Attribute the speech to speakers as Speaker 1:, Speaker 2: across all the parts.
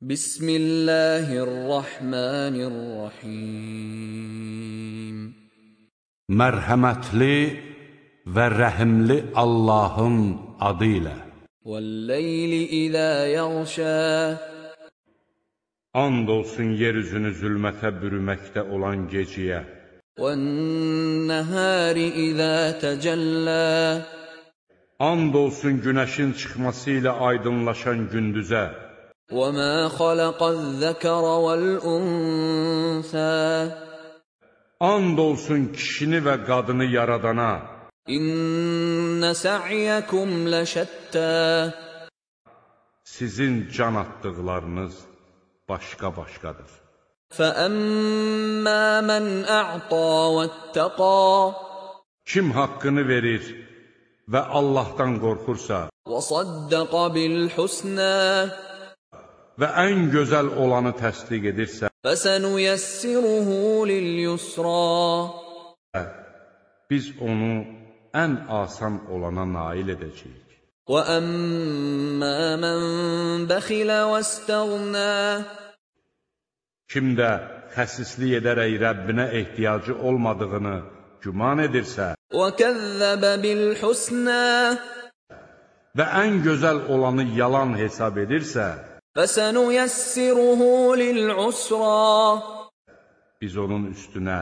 Speaker 1: Bismillahirrahmanirrahim.
Speaker 2: Mərhəmətli və rəhimli Allahın adı ilə.
Speaker 1: Vəl-leyli izə yəğşə
Speaker 2: And olsun yer üzünü zülmətə bürüməkdə olan geciyə.
Speaker 1: وَالنَّهَارِ إِذَا تَجَلَّى
Speaker 2: And olsun günəşin çıxması ilə aydınlaşan gündüzə.
Speaker 1: وَمَا خَلَقَ الذَّكَرَ وَالْأُنثَى
Speaker 2: And olsun kişini və qadını yaradana.
Speaker 1: إِنَّ سَعْيَكُمْ لَشَتَّى
Speaker 2: Sizin can atdıqlarınız başqa-başqadır.
Speaker 1: فَأَمَّا مَنْ أَعْطَى وَاتَّقَى
Speaker 2: Kim haqqını verir və Allahdan qorxursa
Speaker 1: وَصَدَّقَ بِالْحُسْنَى
Speaker 2: və ən gözəl olanı təsdiq edirsə,
Speaker 1: فَسَنُيَسِّرُهُ لِلْيُسْرَى hə,
Speaker 2: Biz onu ən asan olana nail edəcəyik.
Speaker 1: وَأَمَّا مَنْ بَخِلَ وَاسْتَغْنَى
Speaker 2: Kim də xəsislik edərək Rəbbinə ehtiyacı olmadığını güman edirsə
Speaker 1: وَكَذَّبَ بِالْحُسْنَى
Speaker 2: və ən gözəl olanı yalan hesab edirsə biz onun üstünə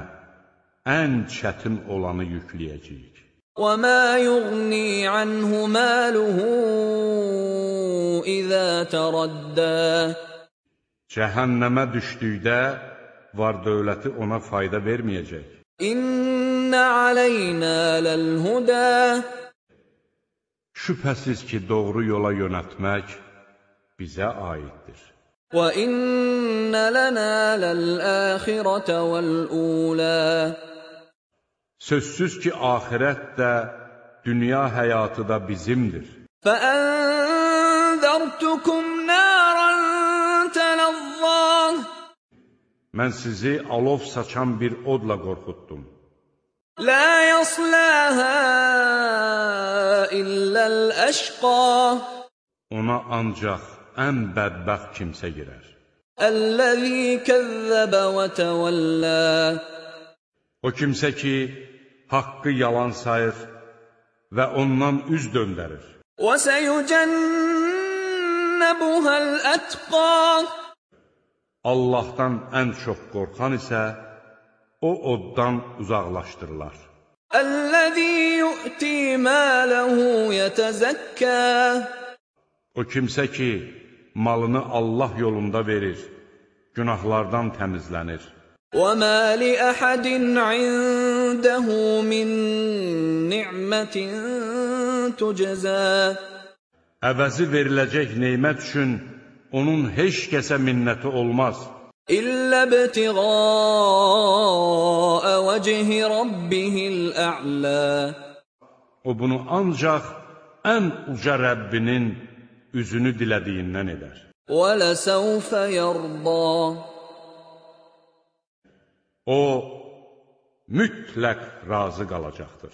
Speaker 2: ən çətin olanı yükləyəcəyik.
Speaker 1: وَمَا يُغْنِي عَنْهُ مَالُهُ إِذَا تَرَدَّى
Speaker 2: Cəhənnəmə düşdükdə var dövləti ona fayda verməyəcək.
Speaker 1: إِنَّ عَلَيْنَا لَلْهُدَى
Speaker 2: Şübhəsiz ki, doğru yola yönətmək bizə aiddir.
Speaker 1: وَإِنَّ لَنَا لَلْآخِرَةَ وَالْأُولَى
Speaker 2: Sözsüz ki, axirət də, dünya həyatı da bizimdir.
Speaker 1: فَأَنذَرْتُكُمْ نَارًا تَلَظَّى
Speaker 2: Mən sizi alov saçan bir odla qorxutdum.
Speaker 1: لَا يَصْلَاهَا إِلَّا الْأَشْقَى
Speaker 2: Ona ancaq ən bədbəxt kimsə girər.
Speaker 1: Əlləzi kəzzəbə və təvəllə
Speaker 2: O kimsə ki, haqqı yalan sayır və ondan üz döndərir.
Speaker 1: Və səyucənnəbuhəl ətqa
Speaker 2: Allahdan ən çox qorxan isə o oddan uzaqlaşdırılar.
Speaker 1: Əlləzi yu'ti mələhu yətəzəkkə
Speaker 2: O kimsə ki, malını Allah yolunda verir, günahlardan təmizlənir.
Speaker 1: وَمَا لِأَحَدٍ عِندَهُ مِن نِّعْمَةٍ تُجْزَى
Speaker 2: Əvəzi veriləcək neymət üçün onun heç kəsə minnəti olmaz.
Speaker 1: إِلَّا ابْتِغَاءَ وَجْهِ رَبِّهِ الْأَعْلَى
Speaker 2: O bunu ancaq ən uca Rəbbinin üzünü dilədiyindən edər.
Speaker 1: وَلَسَوْفَ يَرْضَى
Speaker 2: O mütləq razı qalacaqdır.